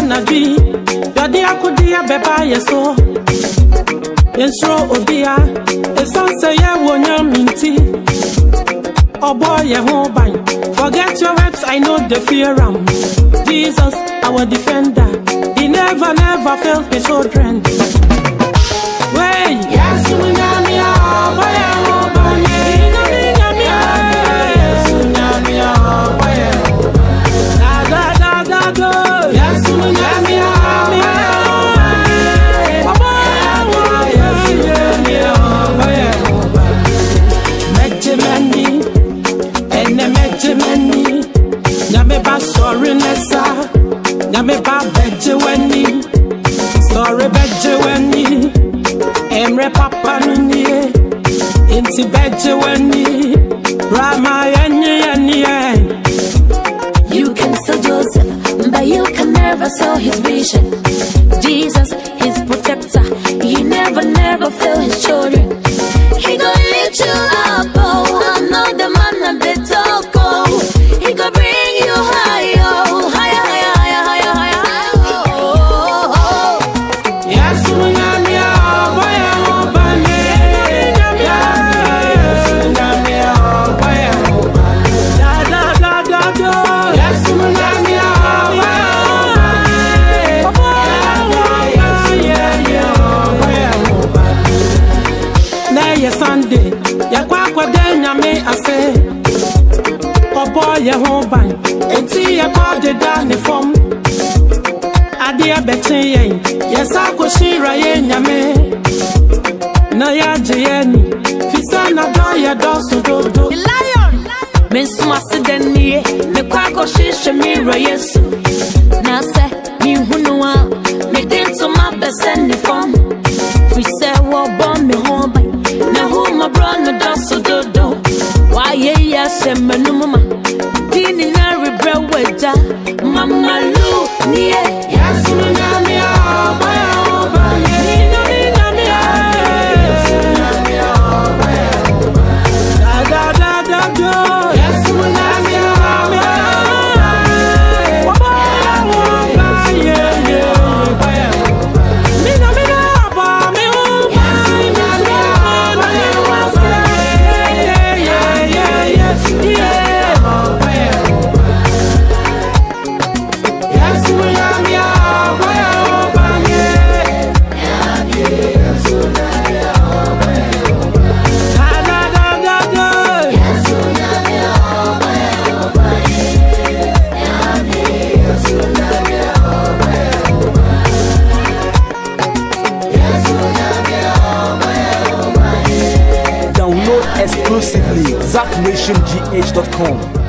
anadwi yɛde akode abɛba so. Yɛnsuro obia ɛsiane sɛ yɛwɔ nyame nti ɔbɔ yɛ ho forget your reps i know the fear am jesus our defender. He never never fails his children Nyame ba sɔre nɛsa, nyame ba bɛgye w'ani. si when wani Rama yenye yenye You can sell Joseph But you can never sell his vision. Jesus, his protector He never, never fail his children. yɛ ho ban enti yɛkɔ deda ne fam adeɛ bɛkye yɛn yɛsa kɔhyira yɛ nyame na yɛagye yɛni firi sɛ nadɔ yɛdɔso dodo mesoma se dɛ nnie mekɔ akɔhwehwɛ me wura yɛ su I'm done. ZachNationGH.com.